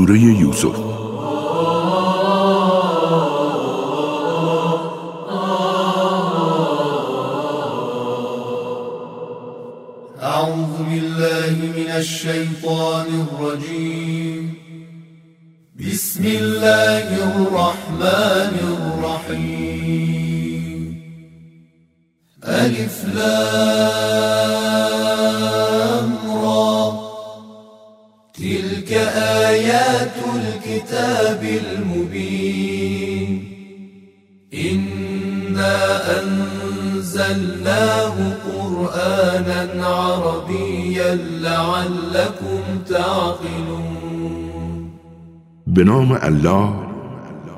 سوره یوسف. به نام الله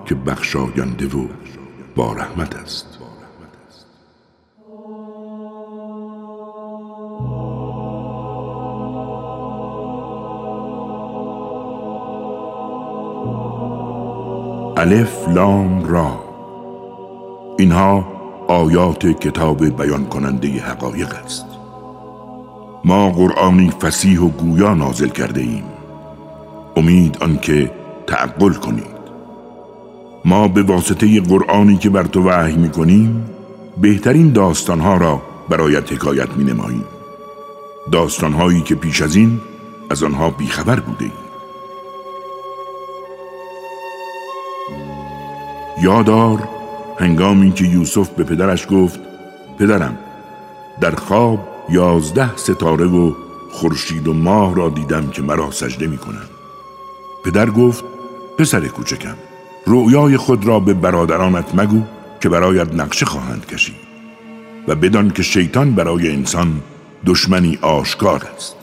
که بخشاینده و با رحمت است. الف لام را. اینها آیات کتاب بیان کننده حقایق است. ما قرآنی فسیح و گویا نازل کرده ایم. امید آنکه تعقل کنید. ما به واسطه قرآنی که بر تو وحی می کنیم بهترین داستانها را برایت حکایت می نماییم داستانهایی که پیش از این از آنها بیخبر بوده ایم. یادار هنگامی که یوسف به پدرش گفت پدرم در خواب یازده ستاره و خورشید و ماه را دیدم که مرا سجده می کنم. پدر گفت پسر کوچکم رؤیای خود را به برادرانت مگو که برایت نقشه خواهند کشید و بدان که شیطان برای انسان دشمنی آشکار است.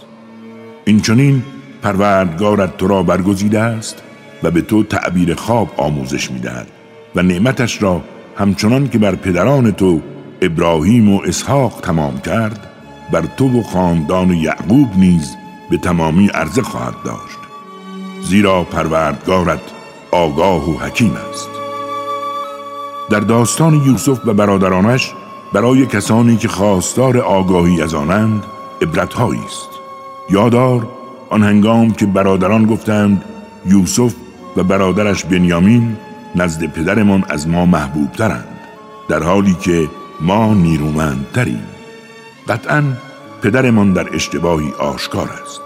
این پروردگارت تو را برگزیده است و به تو تعبیر خواب آموزش می‌دهد و نعمتش را همچنان که بر پدران تو ابراهیم و اسحاق تمام کرد بر تو و خاندان یعقوب نیز به تمامی عرضه خواهد داشت. زیرا پروردگارت آگاه و حکیم است. در داستان یوسف و برادرانش برای کسانی که خواستار آگاهی از آنند عبرتهایی است. یادار آن هنگام که برادران گفتند یوسف و برادرش بنیامین نزد پدرمان از ما محبوب ترند در حالی که ما نیرومندتریم. قطعا پدرمان در اشتباهی آشکار است.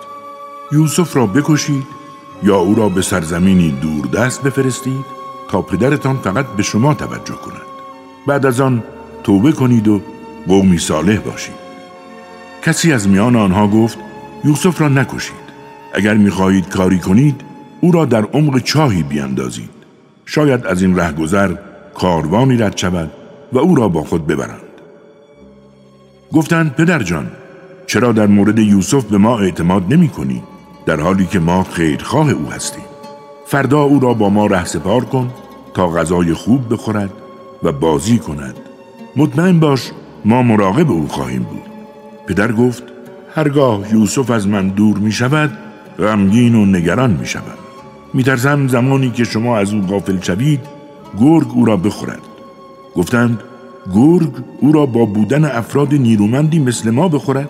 یوسف را بکشید یا او را به سرزمینی دور دست بفرستید تا پدرتان فقط به شما توجه کند. بعد از آن توبه کنید و قومی صالح باشید. کسی از میان آنها گفت یوسف را نکشید. اگر می‌خواهید کاری کنید او را در عمق چاهی بیاندازید شاید از این رهگذر کاروانی رد شود و او را با خود ببرند. گفتند پدر جان چرا در مورد یوسف به ما اعتماد نمی کنی؟ در حالی که ما خیرخواه او هستیم. فردا او را با ما ره سپار کن تا غذای خوب بخورد و بازی کند. مطمئن باش ما مراقب او خواهیم بود. پدر گفت هرگاه یوسف از من دور می شود غمگین و نگران می شود میترسم زمانی که شما از او غافل شوید گرگ او را بخورد. گفتند گرگ او را با بودن افراد نیرومندی مثل ما بخورد.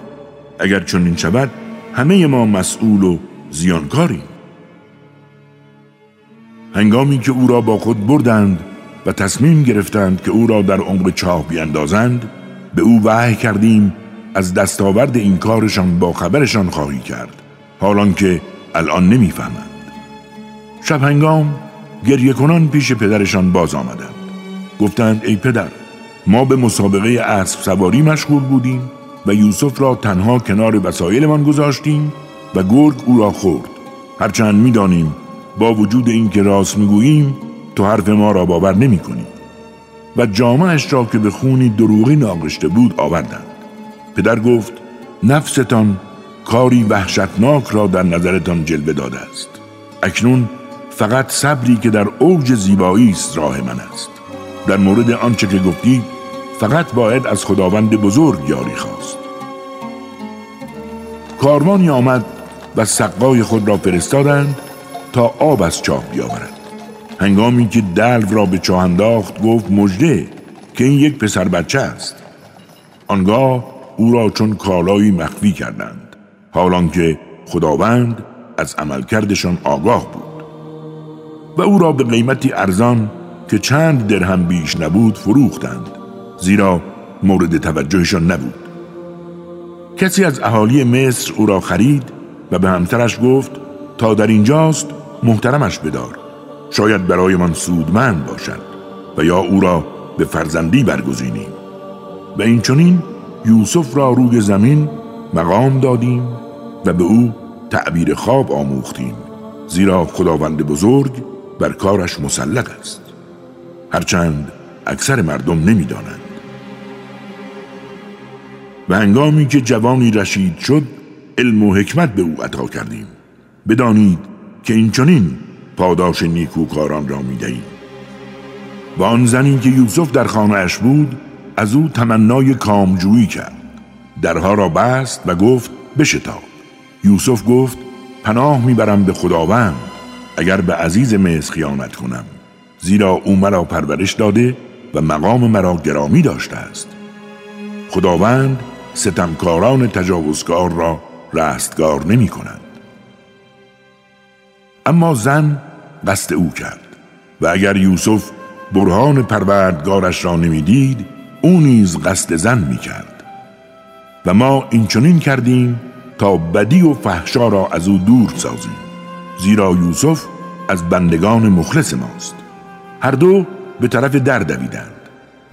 اگر چنین شود همه ما مسئول و زیانکاریم. هنگامی که او را با خود بردند و تصمیم گرفتند که او را در عمق چاه بیاندازند به او وحی کردیم از دستاورد این کارشان با خبرشان خواهی کرد. حالان که الان نمی‌فهمند. شب هنگام گریه کنان پیش پدرشان باز آمدند. گفتند ای پدر ما به مسابقه اسب سواری مشغول بودیم. و یوسف را تنها کنار وسایلمان گذاشتیم و گرگ او را خورد. هرچند می‌دانیم با وجود اینکه راست می‌گوییم تو حرف ما را باور نمی کنیم و جامعش را که به خونی دروغی ناغشته بود آوردند. پدر گفت نفستان کاری وحشتناک را در نظرتان جلوه داده است. اکنون فقط صبری که در اوج زیبایی است راه من است. در مورد آنچه که گفتی فقط باید از خداوند بزرگ یاری خواست. کاروانی آمد و سقای خود را فرستادند تا آب از چاه بیاورد هنگامی که دلو را به چاه انداخت گفت مژده که این یک پسر بچه است. آنگاه او را چون کالایی مخفی کردند حالان که خداوند از عملکردشان آگاه بود. و او را به قیمتی ارزان که چند درهم بیش نبود فروختند. زیرا مورد توجهشان نبود. کسی از اهالی مصر او را خرید و به همسرش گفت تا در اینجاست محترمش بدار. شاید برایمان سودمند باشد و یا او را به فرزندی برگزینیم. و این چنین یوسف را روی زمین مقام دادیم و به او تعبیر خواب آموختیم زیرا خداوند بزرگ بر کارش مسلط است. هرچند اکثر مردم نمی‌دانند. و هنگامی که جوانی رشید شد علم و حکمت به او عطا کردیم. بدانید که این چنین پاداش نیکوکاران را می‌دهیم. و آن زنی که یوسف در خانهاش بود از او تمنای کامجویی کرد. درها را بست و گفت بشتاب. یوسف گفت پناه می‌برم به خداوند اگر به عزیز مصر خیانت کنم. زیرا او مرا پرورش داده و مقام مرا گرامی داشته است. خداوند ستمکاران تجاوزکار را رستگار نمی کند. اما زن قصد او کرد و اگر یوسف برهان پروردگارش را نمی‌دید او نیز قصد زن می کرد و ما این چنین کردیم تا بدی و فحشا را از او دور سازیم زیرا یوسف از بندگان مخلص ماست هر دو به طرف در دویدند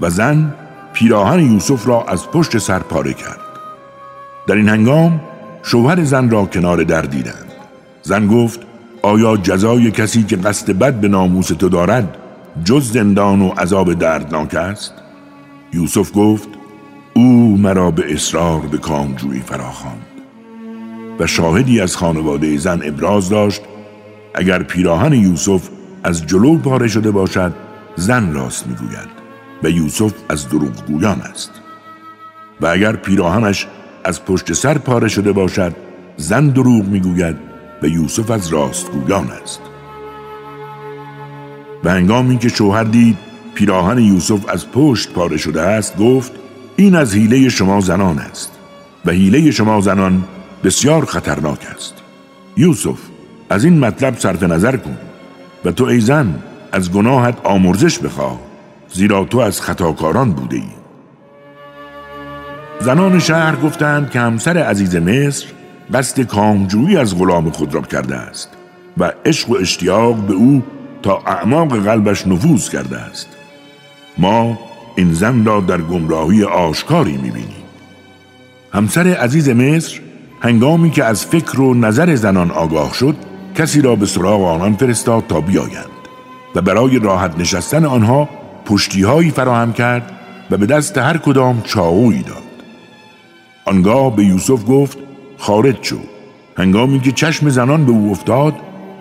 و زن پیراهن یوسف را از پشت سر پاره کرد. در این هنگام شوهر زن را کنار در دیدند. زن گفت آیا جزای کسی که قصد بد به ناموس تو دارد جز زندان و عذاب دردناک است؟ یوسف گفت او مرا به اصرار به کامجویی فراخواند. و شاهدی از خانواده زن ابراز داشت اگر پیراهن یوسف از جلو پاره شده باشد زن راست می‌گوید. و یوسف از دروغگویان است. و اگر پیراهنش از پشت سر پاره شده باشد زن دروغ می‌گوید و یوسف از راستگویان است. و هنگامی که شوهر دید پیراهن یوسف از پشت پاره شده است گفت این از حیله شما زنان است و حیله شما زنان بسیار خطرناک است. یوسف از این مطلب صرف نظر کن و تو ای زن از گناهت آمرزش بخواه. زیرا تو از خطاکاران بوده ای زنان شهر گفتند که همسر عزیز مصر قصد کامجویی از غلام خود را کرده است و عشق و اشتیاق به او تا اعماق قلبش نفوذ کرده است. ما این زن را در گمراهی آشکاری می‌بینیم. همسر عزیز مصر هنگامی که از فکر و نظر زنان آگاه شد کسی را به سراغ آنان فرستاد تا بیایند و برای راحت نشستن آنها پشتیهایی فراهم کرد و به دست هر کدام چاقویی داد. آنگاه به یوسف گفت خارج شو. هنگامی که چشم زنان به او افتاد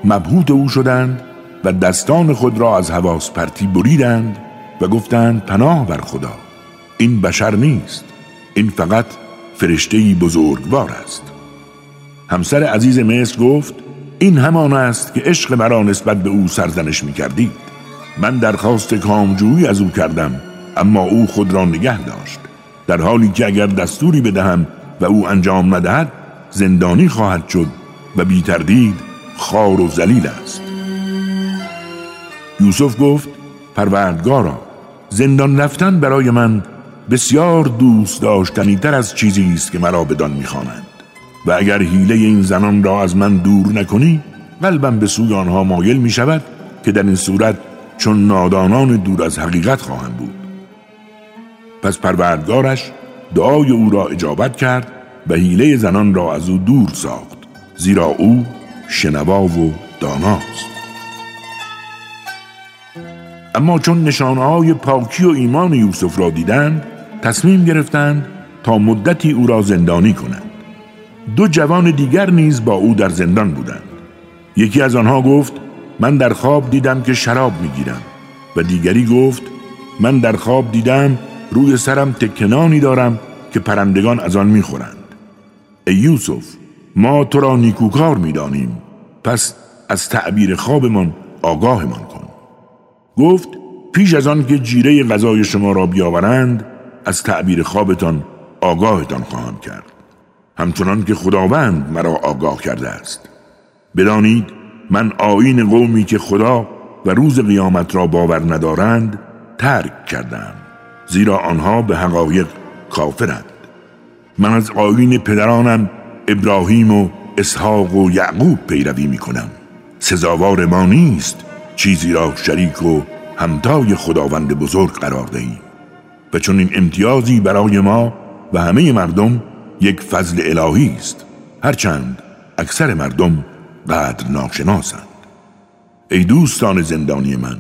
مبهوت او شدند و دستان خود را از حواس پرتی بریدند و گفتند پناه بر خدا این بشر نیست این فقط فرشتهی بزرگوار است. همسر عزیز مصر گفت این همان است که عشق مرا نسبت به او سرزنش می کردید من درخواست کامجویی از او کردم اما او خود را نگه داشت. در حالی که اگر دستوری بدهم و او انجام ندهد زندانی خواهد شد و بی تردید خار و زلیل است. یوسف گفت پروردگارا زندان رفتن برای من بسیار دوست داشتنی تر از چیزی است که مرا بدان می‌خوانند و اگر حیله این زنان را از من دور نکنی قلبم به سوی آنها مایل می شود که در این صورت چون نادانان دور از حقیقت خواهند بود. پس پروردگارش دعای او را اجابت کرد و حیله زنان را از او دور ساخت زیرا او شنوا و داناست. اما چون نشانه های پاکی و ایمان یوسف را دیدند تصمیم گرفتند تا مدتی او را زندانی کنند. دو جوان دیگر نیز با او در زندان بودند. یکی از آنها گفت من در خواب دیدم که شراب می‌گیرم. و دیگری گفت من در خواب دیدم روی سرم تکنانی دارم که پرندگان از آن می‌خورند. ای یوسف ما تو را نیکوکار می‌دانیم. پس از تعبیر خوابمان آگاهمان کن. گفت پیش از آن که جیره غذای شما را بیاورند از تعبیر خوابتان آگاهتان خواهم کرد. همچنان که خداوند مرا آگاه کرده است. بدانید من آین قومی که خدا و روز قیامت را باور ندارند ترک کردم زیرا آنها به حقایق کافرند. من از آیین پدرانم ابراهیم و اسحاق و یعقوب پیروی می کنم سزاوار ما نیست چیزی را شریک و همتای خداوند بزرگ قرار دهیم و چون این امتیازی برای ما و همه مردم یک فضل الهی است. هرچند اکثر مردم قدر ناشناسند ای دوستان زندانی من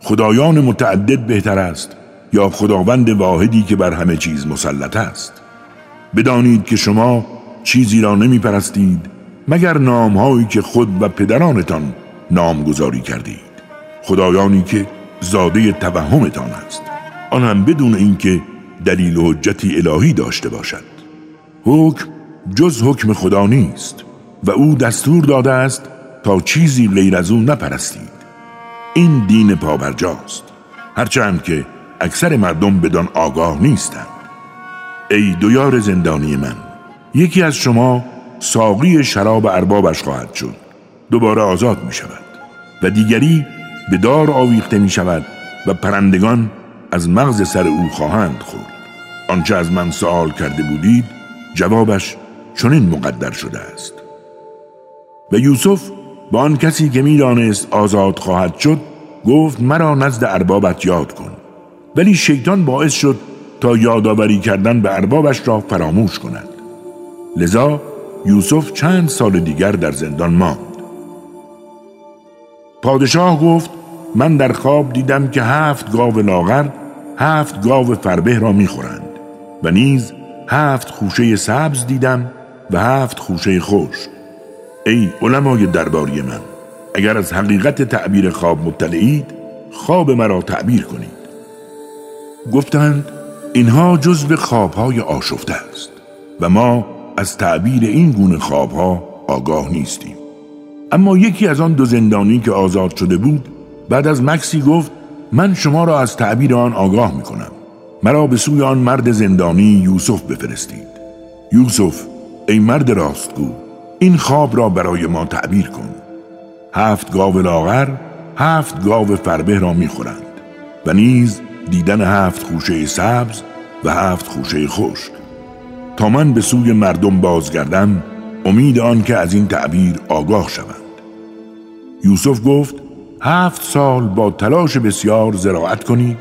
خدایان متعدد بهتر است یا خداوند واحدی که بر همه چیز مسلط است؟ بدانید که شما چیزی را نمی پرستید مگر نامهایی که خود و پدرانتان نامگذاری کردید. خدایانی که زاده توهمتان است. آن هم بدون اینکه دلیل و حجتی الهی داشته باشد. حکم جز حکم خدا نیست. و او دستور داده است تا چیزی غیر از او نپرستید. این دین پابرجاست هرچند که اکثر مردم بدان آگاه نیستند. ای دویار زندانی من یکی از شما ساقی شراب اربابش خواهد شد دوباره آزاد می شود و دیگری به دار آویخته می شود و پرندگان از مغز سر او خواهند خورد. آنچه از من سوال کرده بودید جوابش چنین مقدر شده است. و یوسف با آن کسی که می‌دانست آزاد خواهد شد گفت مرا نزد اربابت یاد کن. ولی شیطان باعث شد تا یادآوری کردن به اربابش را فراموش کند. لذا یوسف چند سال دیگر در زندان ماند. پادشاه گفت من در خواب دیدم که هفت گاو لاغر هفت گاو فربه را می‌خورند و نیز هفت خوشه سبز دیدم و هفت خوشه خوش ای علمای درباری من اگر از حقیقت تعبیر خواب مطلعید خواب مرا تعبیر کنید. گفتند اینها جزو خوابهای آشفته است و ما از تعبیر این گونه خوابها آگاه نیستیم. اما یکی از آن دو زندانی که آزاد شده بود بعد از مکسی گفت من شما را از تعبیر آن آگاه می کنم مرا به سوی آن مرد زندانی یوسف بفرستید. یوسف ای مرد راستگو این خواب را برای ما تعبیر کن. هفت گاو لاغر هفت گاو فربه را می‌خورند و نیز دیدن هفت خوشه سبز و هفت خوشه خشک. تا من به سوی مردم بازگردم امید آن که از این تعبیر آگاه شوند. یوسف گفت هفت سال با تلاش بسیار زراعت کنید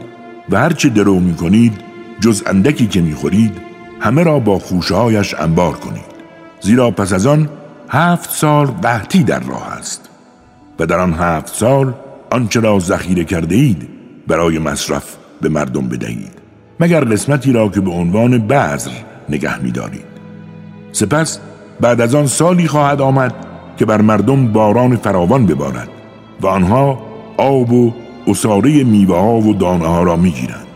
و هرچه درو می کنید جز اندکی که می خورید همه را با خوشهایش انبار کنید. زیرا پس از آن هفت سال قحطی در راه است. و در آن هفت سال آنچه را ذخیره کرده اید برای مصرف به مردم بدهید. مگر قسمتی را که به عنوان بذر نگه میدارید. سپس بعد از آن سالی خواهد آمد که بر مردم باران فراوان ببارد و آنها آب و اصاره میوه ها و دانه ها را می‌گیرند.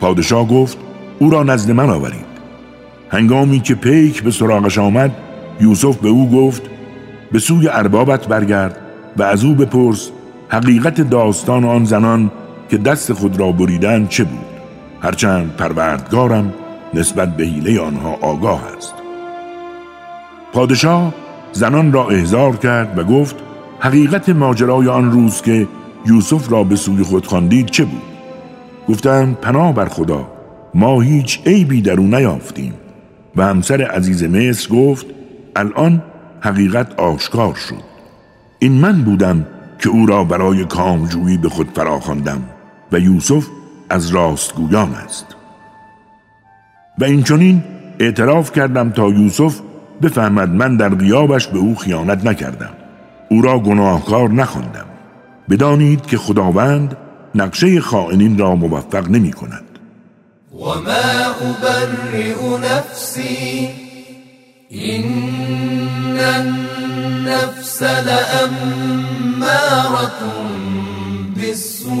پادشاه گفت او را نزد من آورید. هنگامی که پیک به سراغش آمد یوسف به او گفت به سوی اربابت برگرد و از او بپرس حقیقت داستان آن زنان که دست خود را بریدن چه بود. هرچند پروردگارم نسبت به حیله آنها آگاه است. پادشاه زنان را احضار کرد و گفت حقیقت ماجرای آن روز که یوسف را به سوی خود خواندید چه بود؟ گفتند پناه بر خدا ما هیچ عیبی در او نیافتیم. و همسر عزیز مصر گفت الان حقیقت آشکار شد. این من بودم که او را برای کامجویی به خود فراخواندم و یوسف از راستگویان است. و این اعتراف کردم تا یوسف بفهمد من در غیابش به او خیانت نکردم. او را گناهکار نخواندم. بدانید که خداوند نقشه خائنین را موفق نمی کند. و ما ابرئ نفسی این النفس لأمارة بالسوء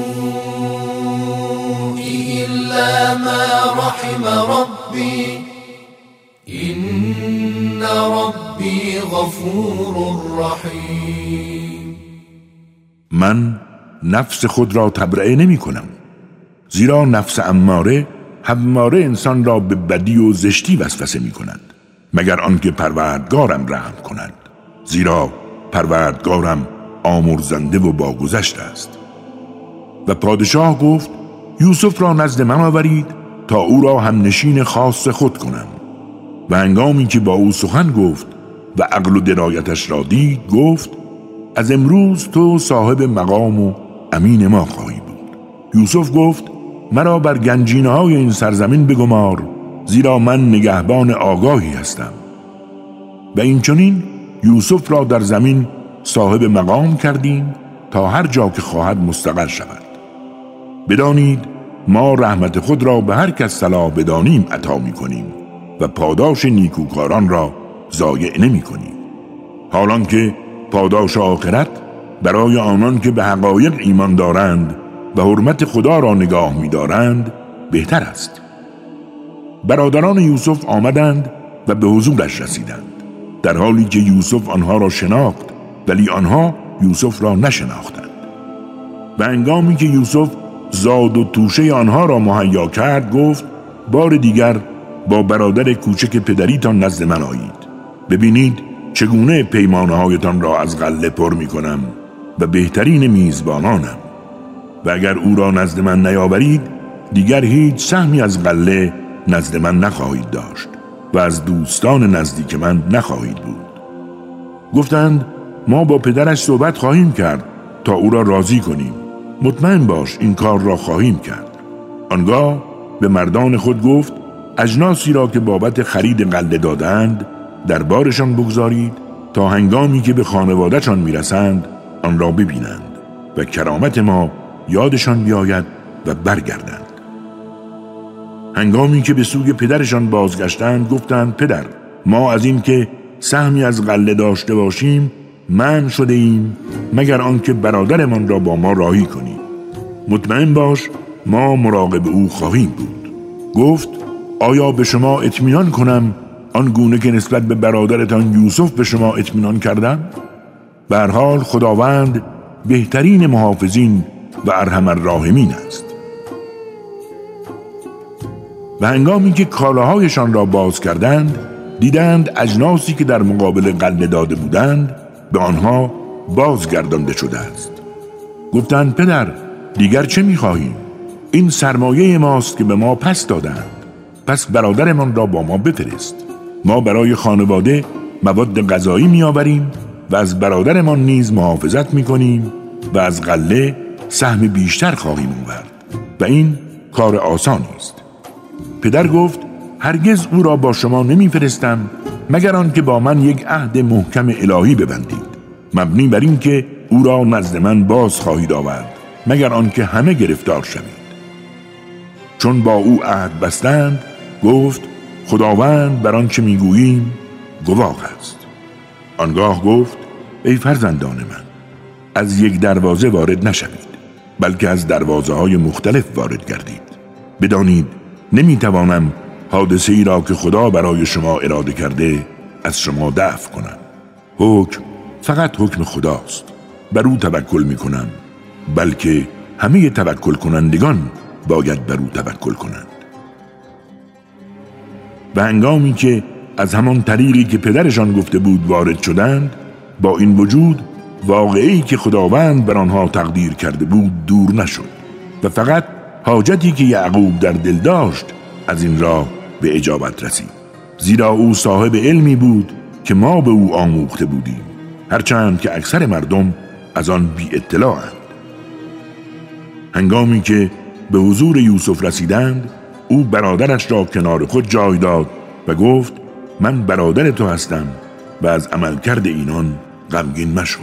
إلا ما رحم ربي. إن ربي غفور رحیم من نفس خود را تبرئه نمی کنم. زیرا نفس اماره هماره انسان را به بدی و زشتی وسوسه می کند. مگر آنکه پروردگارم رحم کند. زیرا پروردگارم آمرزنده و باگذشت است. و پادشاه گفت یوسف را نزد من آورید تا او را هم نشین خاص خود کنم. و هنگامی که با او سخن گفت و عقل و درایتش را دید گفت از امروز تو صاحب مقام و امین ما خواهی بود. یوسف گفت مرا بر گنجینه های این سرزمین بگمار زیرا من نگهبان آگاهی هستم. و این چنین یوسف را در زمین صاحب مقام کردیم تا هر جا که خواهد مستقر شود. بدانید ما رحمت خود را به هر کس صلاح بدانیم عطا می کنیم و پاداش نیکوکاران را ضایع نمی کنیم حالان که پاداش آخرت برای آنان که به حقایق ایمان دارند و حرمت خدا را نگاه می دارند بهتر است. برادران یوسف آمدند و به حضورش رسیدند. در حالی که یوسف آنها را شناخت ولی آنها یوسف را نشناختند. و انگامی که یوسف زاد و توشه آنها را مهیا کرد گفت بار دیگر با برادر کوچک پدریتان نزد من آیید. ببینید چگونه پیمانه هایتان را از غله پر می کنم و بهترین میزبانانم. و اگر او را نزد من نیاورید دیگر هیچ سهمی از غله نزد من نخواهید داشت و از دوستان نزدیک من نخواهید بود. گفتند ما با پدرش صحبت خواهیم کرد تا او را راضی کنیم. مطمئن باش این کار را خواهیم کرد. آنگاه به مردان خود گفت اجناسی را که بابت خرید قلده دادند در بارشان بگذارید تا هنگامی که به خانوادهشان می‌رسند آن را ببینند و کرامت ما یادشان بیاید و برگردند. هنگامی که به سوی پدرشان بازگشتند گفتند پدر ما از این که سهمی از قله داشته باشیم من شده ایم مگر آنکه برادرمان را با ما راهی کنیم مطمئن باش ما مراقب او خواهیم بود. گفت آیا به شما اطمینان کنم آن گونه که نسبت به برادرتان یوسف به شما اطمینان کردم؟ به حال خداوند بهترین محافظین و ارحم الراحمین است. و هنگامی که کالاهایشان را باز کردند دیدند اجناسی که در مقابل قلده داده بودند به آنها بازگردانده شده است گفتند پدر دیگر چه می‌خواهیم؟ این سرمایه ماست که به ما پس دادند پس برادرمان را با ما بفرست. ما برای خانواده مواد غذایی میآوریم و از برادرمان نیز محافظت می‌کنیم و از غله سهم بیشتر خواهیم آورد. و این کار آسانی است. پدر گفت هرگز او را با شما نمیفرستم مگر آنکه با من یک عهد محکم الهی ببندید. مبنی بر اینکه او را نزد من باز خواهید آورد مگر آنکه همه گرفتار شوید. چون با او عهد بستند گفت خداوند بر آنچه می‌گوییم گواه است. آنگاه گفت ای فرزندان من از یک دروازه وارد نشوید بلکه از دروازه های مختلف وارد گردید. بدانید نمی‌توانم حادثه ای را که خدا برای شما اراده کرده از شما دفع کنم. حکم فقط حکم خداست. بر او توکل می کنم بلکه همه توکل کنندگان باید بر او توکل کنند. و هنگامی که از همان طریقی که پدرشان گفته بود وارد شدند با این وجود واقعی که خداوند بر آنها تقدیر کرده بود دور نشد. و فقط حاجتی که یعقوب در دل داشت از این راه به اجابت رسید. زیرا او صاحب علمی بود که ما به او آموخته بودیم هرچند که اکثر مردم از آن بی اطلاعند هنگامی که به حضور یوسف رسیدند او برادرش را کنار خود جای داد و گفت من برادر تو هستم و از عملکرد اینان غمگین مشو.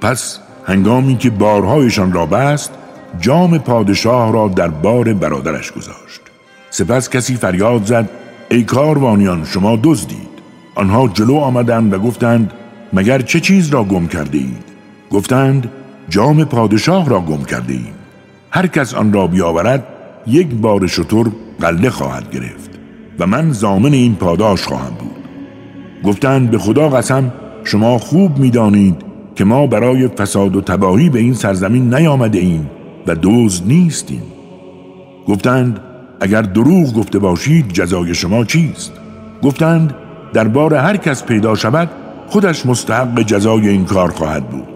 پس هنگامی که بارهایشان را بست جام پادشاه را در بار برادرش گذاشت. سپس کسی فریاد زد ای کاروانیان شما دزدید. آنها جلو آمدند و گفتند مگر چه چیز را گم کرده اید گفتند جام پادشاه را گم کرده ایم هر کس آن را بیاورد یک بار شطور قله خواهد گرفت و من زامن این پاداش خواهم بود. گفتند به خدا قسم شما خوب می‌دانید که ما برای فساد و تباهی به این سرزمین نیامده ایم و دوز نیستیم. گفتند اگر دروغ گفته باشید جزای شما چیست؟ گفتند در بار هر کس پیدا شود خودش مستحق جزای این کار خواهد بود.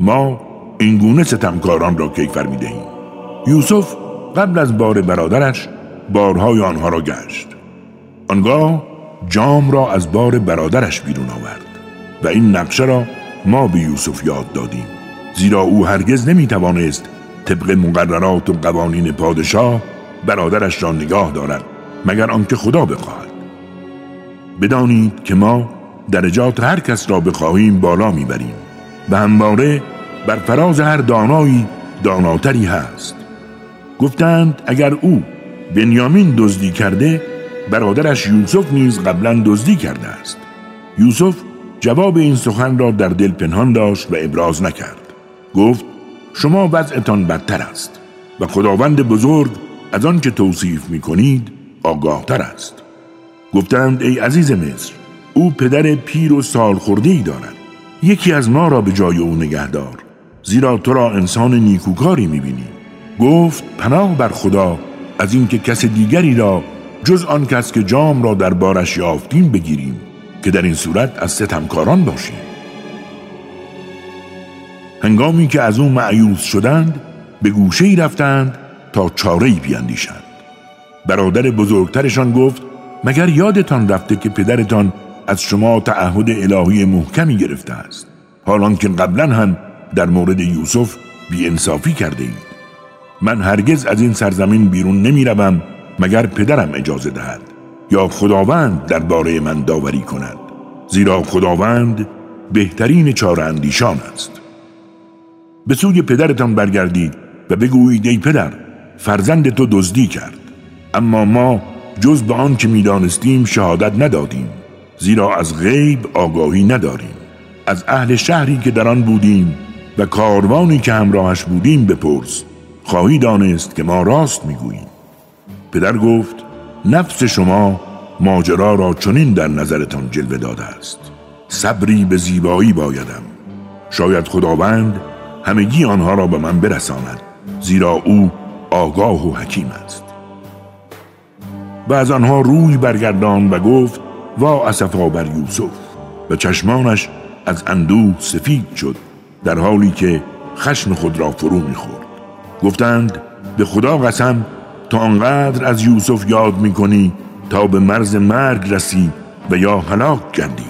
ما اینگونه ستمکاران را کیفر می دهیم یوسف قبل از بار برادرش بارهای آنها را گشت. آنگاه جام را از بار برادرش بیرون آورد و این نقشه را ما به یوسف یاد دادیم. زیرا او هرگز نمی توانست طبق مقررات و قوانین پادشاه برادرش را نگاه دارد مگر آنکه خدا بخواهد. بدانید که ما درجات هر کس را بخواهیم بالا می‌بریم و همواره بر فراز هر دانایی داناتری هست. گفتند اگر او بنیامین دزدی کرده برادرش یوسف نیز قبلا دزدی کرده است. یوسف جواب این سخن را در دل پنهان داشت و ابراز نکرد. گفت شما وضعتان بدتر است و خداوند بزرگ از آن که توصیف می کنید آگاه تر است. گفتند ای عزیز مصر او پدر پیر و سال خورده دارد. یکی از ما را به جای او نگهدار زیرا تو را انسان نیکوکاری می‌بینی. گفت پناه بر خدا از اینکه کس دیگری را جز آن کس که جام را در بارش یافتیم بگیریم که در این صورت از ستمکاران باشیم. هنگامی که از او معیوز شدند به گوشه ای رفتند تا چاره ای بیاندیشند برادر بزرگترشان گفت مگر یادتان رفته که پدرتان از شما تعهد الهی محکمی گرفته است؟ حالان که قبلا هم در مورد یوسف انصافی کرده اید. من هرگز از این سرزمین بیرون نمی روم مگر پدرم اجازه دهد یا خداوند درباره من داوری کند زیرا خداوند بهترین چاره اندیشان است. به سوی پدرتان برگردید و بگویید ای پدر فرزند تو دزدی کرد. اما ما جز به آن که می‌دانستیم شهادت ندادیم زیرا از غیب آگاهی نداریم. از اهل شهری که در آن بودیم و کاروانی که همراهش بودیم بپرس خواهی دانست که ما راست می‌گوییم. پدر گفت نفس شما ماجرا را چنین در نظرتان جلوه داده است. صبری به زیبایی بایدم. شاید خداوند همگی آنها را به من برساند زیرا او آگاه و حکیم است. و از آنها روی برگردان و گفت وا اسفا بر یوسف. و چشمانش از اندوه سفید شد در حالی که خشم خود را فرو می‌خورد. گفتند به خدا قسم تا آنقدر از یوسف یاد می‌کنی تا به مرز مرگ رسی و یا هلاک کردی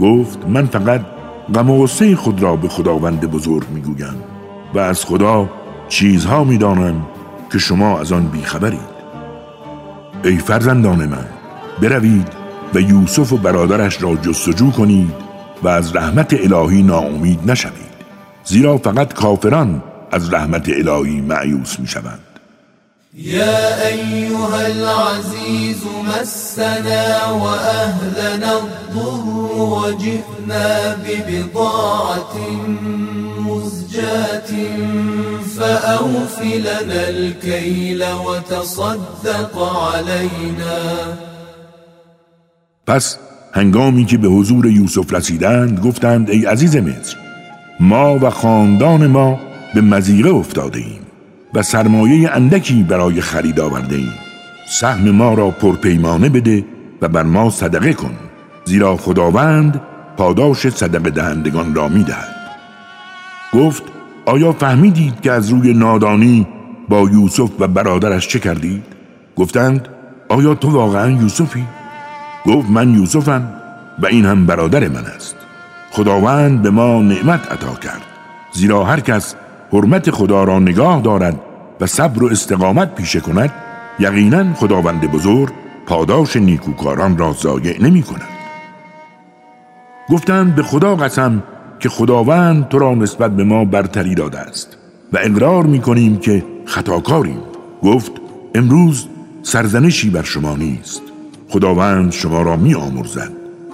گفت من فقط غم و خود را به خداوند بزرگ می‌گویم و از خدا چیزها می‌دانم که شما از آن بیخبرید. ای فرزندان من بروید و یوسف و برادرش را جستجو کنید و از رحمت الهی ناامید نشوید زیرا فقط کافران از رحمت الهی معیوس می‌شوند. يا أيها العزيز مسنا وأهلنا الضر وجئنا ببضاعة مزجاة فأوف لنا الكيل وتصدق علينا. پس هنگامی که به حضور یوسف رسیدند گفتند ای عزیز مصر ما و خاندان ما به مزیقه افتاده ایم. و سرمایه اندکی برای خرید آورده ایم سهم ما را پرپیمانه بده و بر ما صدقه کن زیرا خداوند پاداش صدقه دهندگان را می‌دهد گفت آیا فهمیدید که از روی نادانی با یوسف و برادرش چه کردید؟ گفتند آیا تو واقعا یوسفی؟ گفت من یوسفم و این هم برادر من است خداوند به ما نعمت عطا کرد زیرا هر کس حرمت خدا را نگاه دارد و صبر و استقامت پیشه کند یقینا خداوند بزرگ پاداش نیکوکاران را ضایع نمی کند. گفتند به خدا قسم که خداوند تو را نسبت به ما برتری داده است و اقرار می کنیم که خطاکاریم. گفت امروز سرزنشی بر شما نیست. خداوند شما را می آمرزد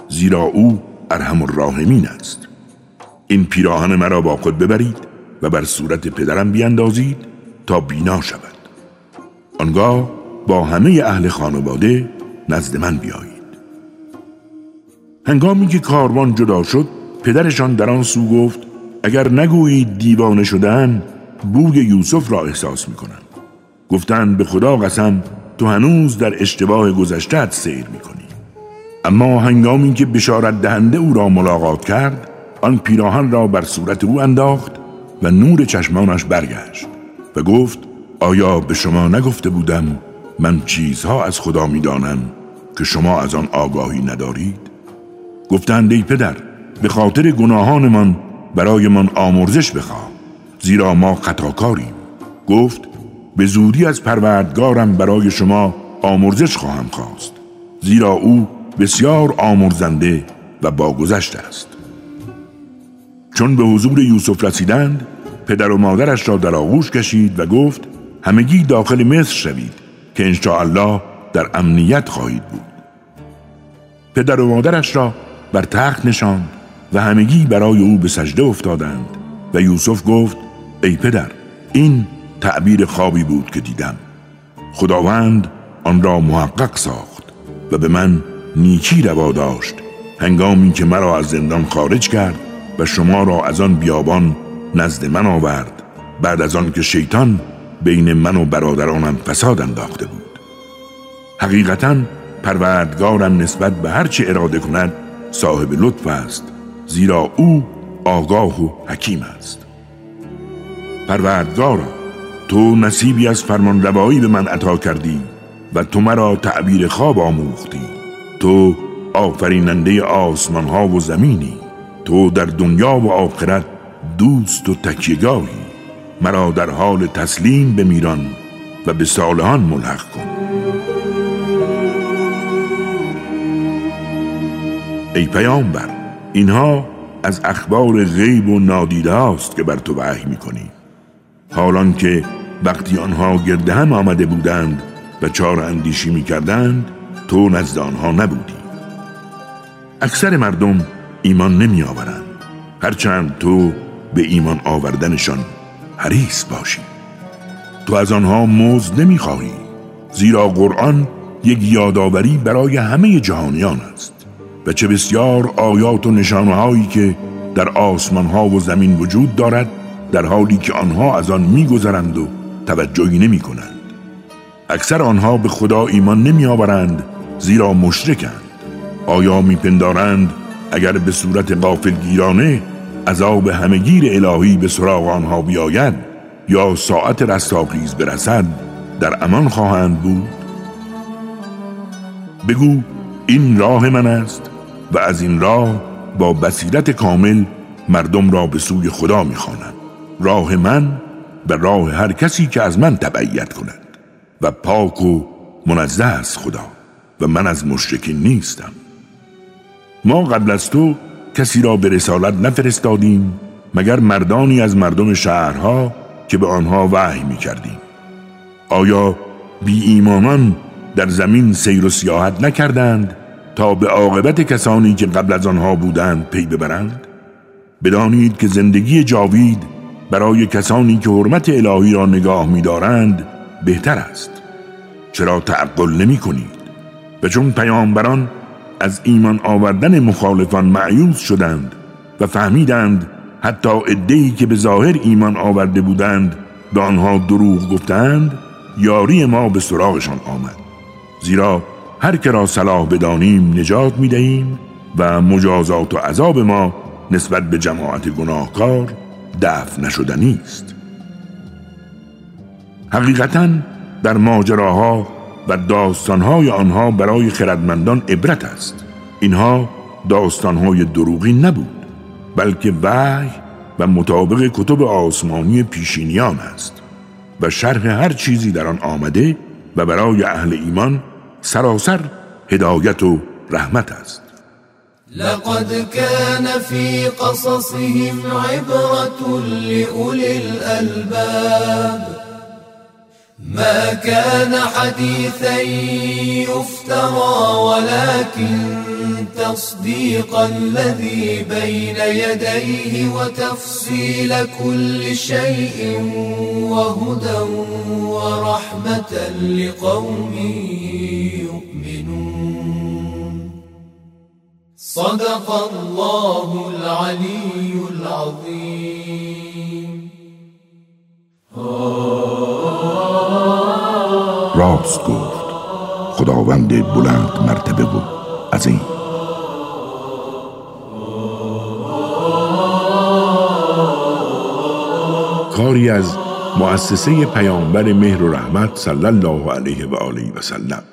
زیرا او ارحم الراحمین است. این پیراهن مرا با خود ببرید. و بر صورت پدرم بیاندازید تا بینا شود. آنگاه با همه اهل خانواده نزد من بیایید. هنگامی که کاروان جدا شد پدرشان در آن سو گفت اگر نگویید دیوانه شدن بوی یوسف را احساس می‌کنم. گفتند به خدا قسم تو هنوز در اشتباه گذشتت سیر می‌کنی. اما هنگامی که بشارت دهنده او را ملاقات کرد آن پیراهن را بر صورت او انداخت و نور چشمانش برگشت و گفت آیا به شما نگفته بودم من چیزها از خدا می‌دانم که شما از آن آگاهی ندارید؟ گفتند ای پدر به خاطر گناهانمان برایمان آمرزش بخواه زیرا ما خطاکاریم. گفت به زودی از پروردگارم برای شما آمرزش خواهم خواست زیرا او بسیار آمرزنده و باگذشته است. چون به حضور یوسف رسیدند پدر و مادرش را در آغوش کشید و گفت همگی داخل مصر شوید که الله در امنیت خواهید بود. پدر و مادرش را بر تخت نشاند و همگی برای او به سجده افتادند و یوسف گفت ای پدر این تعبیر خوابی بود که دیدم. خداوند آن را محقق ساخت و به من نیکی روا داشت هنگامی که مرا از زندان خارج کرد و شما را از آن بیابان نزد من آورد. بعد از آن که شیطان بین من و برادرانم فساد انداخته بود. حقیقتا پروردگارم نسبت به هر چه اراده کند صاحب لطف است زیرا او آگاه و حکیم است. پروردگارا تو نصیبی از فرمان روایی به من عطا کردی و تو مرا تعبیر خواب آموختی. تو آفریننده آسمان ها و زمینی. تو در دنیا و آخرت دوست و تکیگاهی مرا در حال تسلیم بمیران و به صالحان ملحق کن. ای پیامبر اینها از اخبار غیب و نادیده است که بر تو وحی می‌کنی حالان که وقتی آنها گرده هم آمده بودند و چار اندیشی می‌کردند تو نزد آنها نبودی. اکثر مردم ایمان نمی آورند هرچند تو به ایمان آوردنشان حریص باشی تو از آنها موز نمی‌خواهی زیرا قرآن یک یادآوری برای همه جهانیان است و چه بسیار آیات و نشانهایی که در آسمان ها و زمین وجود دارد در حالی که آنها از آن میگذرند و توجهی نمی کنند. اکثر آنها به خدا ایمان نمی آورند زیرا مشرکند آیا میپندارند اگر به صورت غافلگیرانه عذاب همگیر الهی به سراغ آنها بیاید یا ساعت رستاخیز برسد در امان خواهند بود؟ بگو این راه من است و از این راه با بصیرت کامل مردم را به سوی خدا می‌خوانم. راه من به راه هر کسی که از من تبعیت کند و پاک و منزه است خدا و من از مشرکین نیستم. ما قبل از تو کسی را به رسالت نفرستادیم مگر مردانی از مردم شهرها که به آنها وحی می کردیم آیا بی ایمانان در زمین سیر و سیاحت نکردند تا به عاقبت کسانی که قبل از آنها بودند پی ببرند؟ بدانید که زندگی جاوید برای کسانی که حرمت الهی را نگاه می‌دارند بهتر است. چرا تعقل نمی کنید و چون پیامبران از ایمان آوردن مخالفان معیوز شدند و فهمیدند حتی ادهی که به ظاهر ایمان آورده بودند به آنها دروغ گفتند یاری ما به سراغشان آمد. زیرا هر که را صلاح بدانیم نجات می دهیم و مجازات و عذاب ما نسبت به جماعت گناهکار دفع نشدنی است. حقیقتا در ماجراها و داستانهای آنها برای خردمندان عبرت است. اینها داستانهای دروغی نبود بلکه وحی و مطابق کتب آسمانی پیشینیان است و شرح هر چیزی در آن آمده و برای اهل ایمان سراسر هدایت و رحمت است. لقد كان في قصصهم عبرة لأولي الألباب. ما كان حديثا يفترى ولكن تصديق الذي بين يديه وتفصيل كل شيء وهدى ورحمة لقوم يؤمنون. صدق الله العلي العظيم. راست گفت. خداوند بلند مرتبه و عظیم. کاری از مؤسسه پیامبر مهر و رحمت صلی الله علیه و آله و سلم.